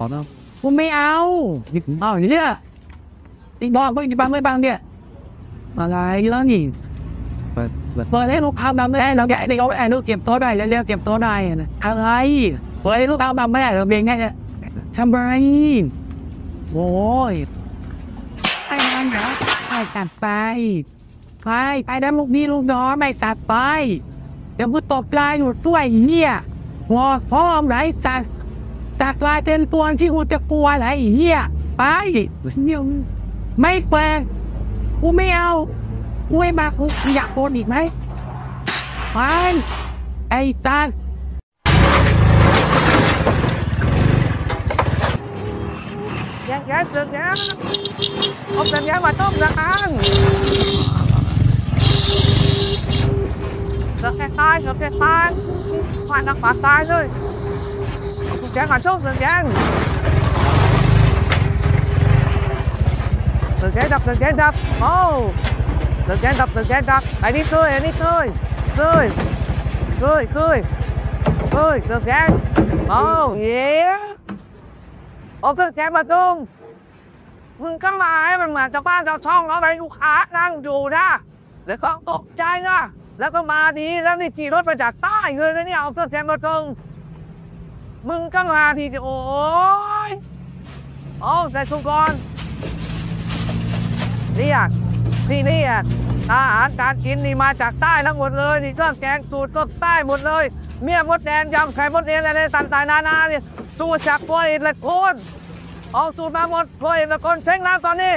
ขอเนาะกูไม่เอานี่เอาเนี่ยตีบอกไม่บังไม่บังเนี่ยอะไรแล้วนี่เปิดเปิดเปิดให้ลูกค้าดำได้เราแกะได้เอาไอ้ลูกเก็บโต๊ะได้แล้วเรียกเก็บโต๊ะได้นะอะไรเปิดให้ลูกค้าดำไม่ได้เราเบียงไงเนี่ยทำไรโอ้ยไอ้มันเหรอไอ้สัตว์ไปไปไปได้ลูกนี้ลูกน้องไม่สัตว์ไปเดี๋ยวกูตบลายอยู่ด้วยไอ้เหี้ยหัวพ่อมไหนสัตว์ สัตว์ลายเต็มตัวที่กูจะกลัวไหนไอ้เหี้ยไปเดี๋ยวไม่แปลงกูไม่เอากูไม่มากูอยากโดนอีกไหมไปไอ้สัตว์ Giang giá sừng nhá Ông cần giá mà tốt ra ăn Được cái tay, được cái tay Hoàn đặt bát tay rồi Ông chén hoàn chốt sừng giang Sừng chén đập, sừng chén đập Oh Sừng chén đập, sừng chén đập Hãy đi cười, hãy đi cười Cười Cười, cười Cười, sừng chén Oh yeah โอ้ซึ่งแกมาตุ้มมึงก็มาให้มันเหมือนชาวบ้านชาวช่องเขาไปลูกค้านั่งอยู่นะแล้วก็ตกใจนะแล้วก็มาดีแล้วนี่ขี่รถมาจากใต้เลยนะเนี่ยเอาเสื้อแกมาตุ้ม มึงก็มาทีสิโอ้ยโอ้ใส่สุกรนี่อะที่นี่อะอาหารการกินนี่มาจากใต้ทั้งหมดเลยนี่เครื่องแกงสูตรก็ใต้หมดเลย เมียมดแดงยำไข่มดแดงอะไรต่างๆนานาเนี่ยสูตรจากตัวเองละคนเอาสูตรมาหมดตัวเองละคนเช็งน้ำตอนนี้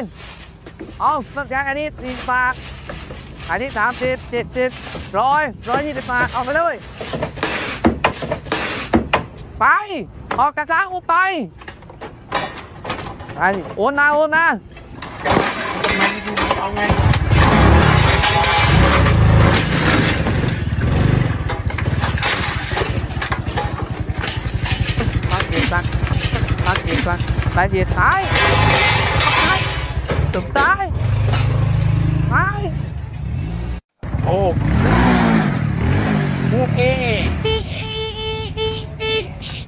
เอาเครื่องแกงอันนี้สี่บาทอันนี้สามสิบเจ็ดสิบร้อยร้อยยี่สิบบาทเอาไปเลย ไป ออกจากร้านกูไปไปโอนมาโอนมาเอาไง Phát triển xanh Phát triển xanh Tại vì thái Thái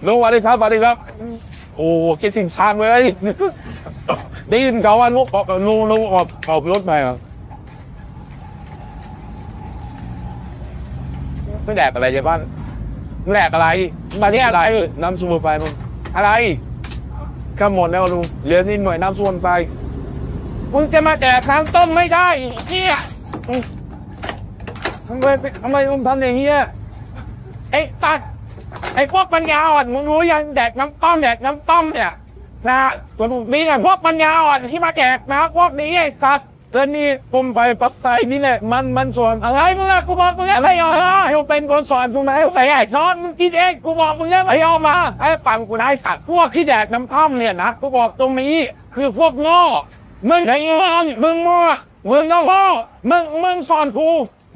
ลุงสวัสดีครับสวัสดีครับ โอ้คิดสิ่งช้างเลยได้ยินเขาว่าลุงบอกลุงลุงออกออกรถไปเหรอไม่แดกอะไรเจ๊บ้านแดกอะไร มาที่อะไรน้ำสมุนไพรมึงอะไรก็หมดแล้วลุงเหลือนิดหน่อยน้ำสมุนไพรมึงจะมาแดกน้ำต้มไม่ได้เชี่ยทำไมทำไมมึงทำอย่างเงี้ยไอ้ตัด ไอ้พวกปัญญาอ่อนมึงรู้ยังแดกน้ำต้มแดกน้ำต้มเนี่ยนะตัวมึงมีแต่พวกปัญญาอ่อนที่มาแดกนะพวกนี้ไอ้ตัดเรื่องนี้ผมไปปักใส่นี่แหละมันมันสอนอะไรมึงอะกูบอกมึงอะไรอะให้เป็นคนสอนกูไหมไอ้ไอ้นอนมึงคิดเองกูบอกมึงแล้วไอ้ออกมาไอ้ฟังกูได้สัตว์พวกที่แดกน้ำต้มเนี่ยนะกูบอกตรงนี้คือพวกโง่มึงไอ้งอนมึงมั่วมึงต้องโง่มึงมึงสอนกู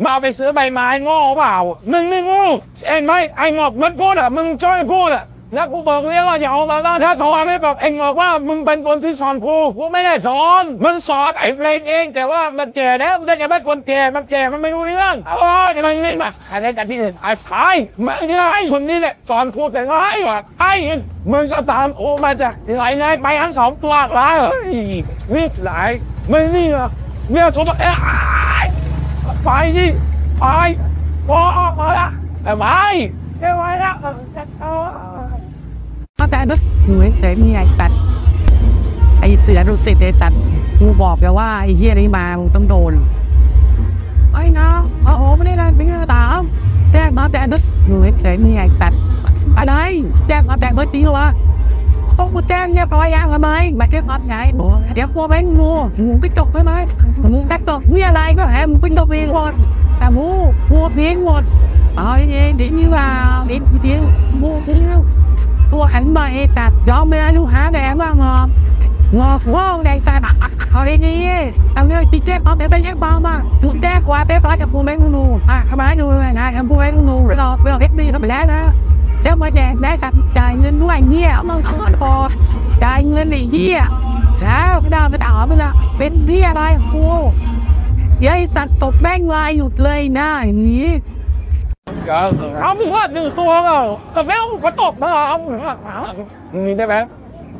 มาไปซื้อใบไม้โง่เปล่า มึงไม่โง่เอ็นไหมไอ้งอกมันพูดอะ มึงช่วยพูดอะ แล้วกูบอกเรียกว่าอย่าเอามาล้วถ้าโทรไม่บอกเอ็งบอกว่ามึงเป็นคนที่สอนกูกูไม่ได้สอนมึงสอนไอ้เพลงเอง แต่ว่ามันแก่แล้วมันจะเป็นคนแก่มันแก่มันไม่รู้เรื่องโอ้ยมันนี่มาใครได้กันที่หนึ่งไอ้พายมึงนี่ไอ้คนนี้แหละสอนกูแต่ง่ายว่ะไอ้มึงก็ตามโอ้มาจากไหนไหนไปทั้งสองตัวหลายเฮ้ยนี่หลายมึงนี่เหรอเมียโทรมเอ้ย ไปดิไปพอออกมาละไปไปไปละเอาแต่ด้วยหนูเฉยมีไอ้สัตว์ไอ้เสือดุสิตไอ้สัตว์กูบอกแล้วว่าไอ้เฮียนี่มามึงต้องโดนไอ้น้องโอ้โหไม่ได้นะเป็นไงตามแจ้งมาแต่ด้วยหนูเฉยมีไอ้สัตว์อะไรแจ้งมาแต่เมื่อตีวะ ต้องกูแจ้งเรียบร้อยยังทำไมมาแจ้งรับไงเดี๋ยวกลัวแม่งงูงูกระจกไปไหมงูกระจกมีอะไรก็แหมมึงเป็นตัวเองหมดแต่งูงูเพี้ยงหมดเอาอย่างงี้ดีนี่ว่าดีเพี้ยงงูเพี้ยงตัวหันมาเอตัดยอมเลยลูกหาแดงว่างอมงอหัวแดงสันเอาได้ดีเอาเลยติดเจ็บเอาแต่ไปเจ็บบ้ามาดูแจ้กว่าเป๊ะร้อยกับผู้แม่งนูอะทำไมดูเลยนะทำผู้แม่งนูเรอเบลเล็กดีทำไปแล้วนะ เจ้ามาแดงได้สัตว์จ่ายเงินด้วยเงี้ยมึงทอดพอจ่ายเงินไอ้เหี้ยเช้าไม่ได้ไม่ต่อไปละเป็นเหี้ยอะไรกูยัยสัตว์ตกแม่งลายหยุดเลยนะอย่างนี้เอามึงว่าหนึ่งตัวก็แต่ไม่เอากระตกมาเอามึงได้ไหม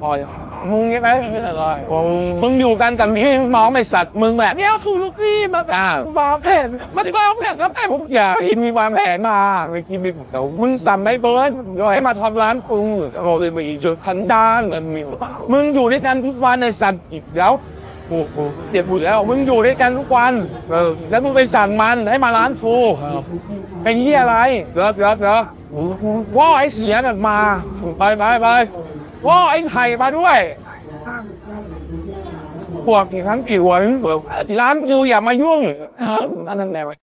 พอ มึงยังไงไม่อะไรมึงอยู่กันกับพี่น้องไม่สัตว์มึงแบบเนี้ยคือลูกพี่มาอ่าวางแผนมาที่วางแผนแล้วแผนผมอยากกินมีวางแผนมาไม่กินไม่เดี๋ยวมึงสั่งไม่เบิร์ดก็ให้มาทำร้านกูเราเลยไปจุดพันด้านมันมีมึงอยู่ด้วยกันทุกวันในสัตว์อีกแล้วโอ้โหเจ็บปวดแล้วมึงอยู่ด้วยกันทุกวันเออแล้วมึงไปสั่งมันให้มาร้านฟูเป็นที่อะไรเสือเสือเสือว่าไอ้เสียน่ะมาไปไปไป ว่าไอ้ไข่มาด้วยพวกทั้งกี่วันร้านกูอย่ามายุ่งอันนั้นแหละ